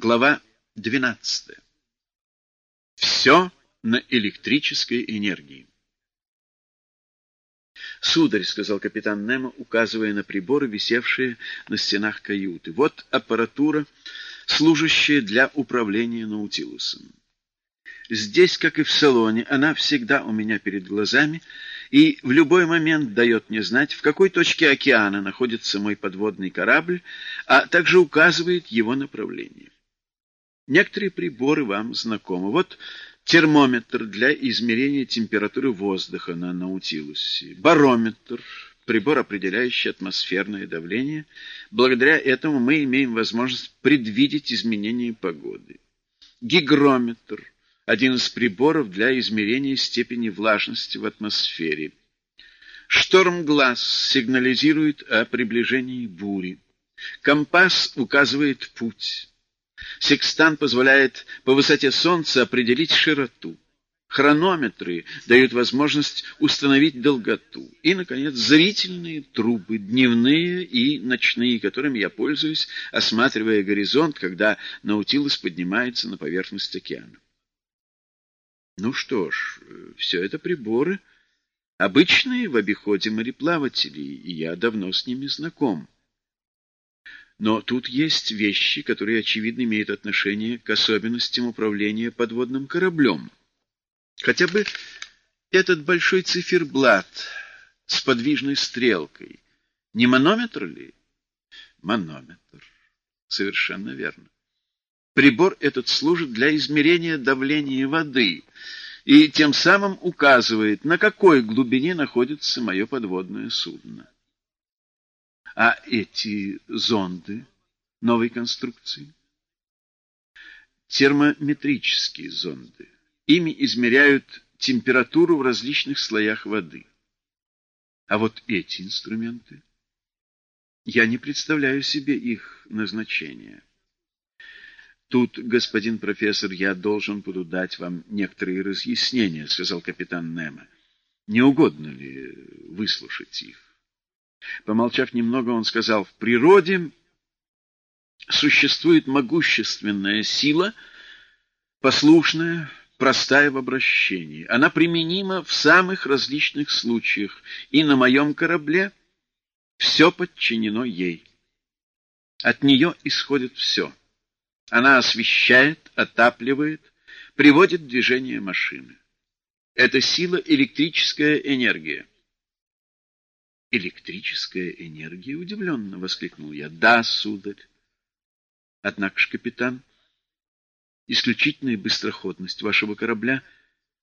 Глава 12. Все на электрической энергии. «Сударь», — сказал капитан Немо, указывая на приборы, висевшие на стенах каюты, — «вот аппаратура, служащая для управления Наутилусом. Здесь, как и в салоне, она всегда у меня перед глазами и в любой момент дает мне знать, в какой точке океана находится мой подводный корабль, а также указывает его направление. Некоторые приборы вам знакомы. Вот термометр для измерения температуры воздуха на Наутилусе, барометр, прибор, определяющий атмосферное давление. Благодаря этому мы имеем возможность предвидеть изменения погоды. Гигрометр – один из приборов для измерения степени влажности в атмосфере. Шторм-глаз сигнализирует о приближении бури. Компас указывает путь. Секстан позволяет по высоте Солнца определить широту. Хронометры дают возможность установить долготу. И, наконец, зрительные трубы, дневные и ночные, которыми я пользуюсь, осматривая горизонт, когда Наутилус поднимается на поверхность океана. Ну что ж, все это приборы, обычные в обиходе мореплавателей, и я давно с ними знаком. Но тут есть вещи, которые, очевидно, имеют отношение к особенностям управления подводным кораблем. Хотя бы этот большой циферблат с подвижной стрелкой. Не манометр ли? Манометр. Совершенно верно. Прибор этот служит для измерения давления воды и тем самым указывает, на какой глубине находится мое подводное судно. А эти зонды новой конструкции? Термометрические зонды. Ими измеряют температуру в различных слоях воды. А вот эти инструменты? Я не представляю себе их назначение. Тут, господин профессор, я должен буду дать вам некоторые разъяснения, сказал капитан Немо. Не угодно ли выслушать их? Помолчав немного, он сказал, в природе существует могущественная сила, послушная, простая в обращении. Она применима в самых различных случаях, и на моем корабле все подчинено ей. От нее исходит все. Она освещает, отапливает, приводит в движение машины. Это сила электрическая энергия. Электрическая энергия? Удивленно воскликнул я. Да, сударь. Однако ж, капитан, исключительная быстроходность вашего корабля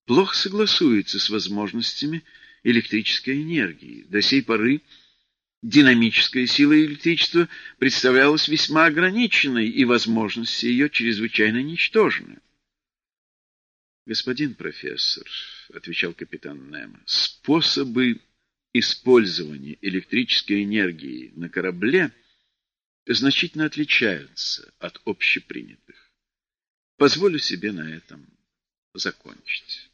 плохо согласуется с возможностями электрической энергии. До сей поры динамическая сила электричества представлялась весьма ограниченной, и возможности ее чрезвычайно ничтожны. «Господин профессор», — отвечал капитан Немо, — «способы использования электрической энергии на корабле значительно отличаются от общепринятых. Позволю себе на этом закончить.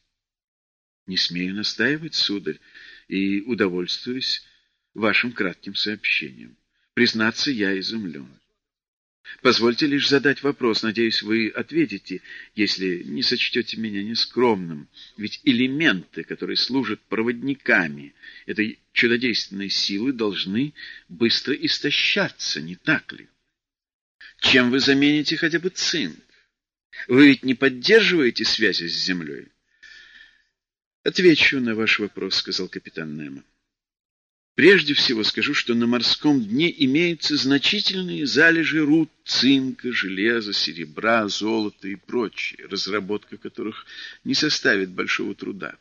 Не смею настаивать, сударь, и удовольствуюсь вашим кратким сообщением. Признаться, я изумлен. Позвольте лишь задать вопрос. Надеюсь, вы ответите, если не сочтете меня нескромным. Ведь элементы, которые служат проводниками этой чудодейственной силы, должны быстро истощаться, не так ли? Чем вы замените хотя бы цинк? Вы ведь не поддерживаете связи с Землей? Отвечу на ваш вопрос, сказал капитан Немо. Прежде всего скажу, что на морском дне имеются значительные залежи руд, цинка, железа, серебра, золота и прочее, разработка которых не составит большого труда.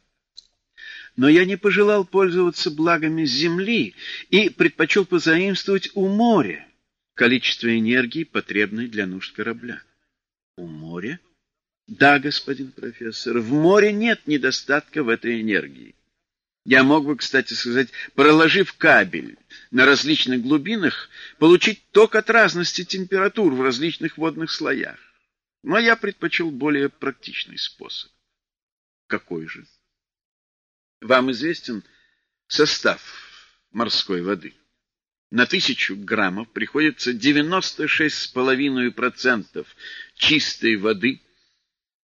Но я не пожелал пользоваться благами земли и предпочел позаимствовать у моря количество энергии, потребной для нужд корабля. У моря? Да, господин профессор, в море нет недостатка в этой энергии. Я мог бы, кстати сказать, проложив кабель на различных глубинах, получить ток от разности температур в различных водных слоях. Но я предпочел более практичный способ. Какой же? Вам известен состав морской воды? на тысячу граммов приходится 96,5% чистой воды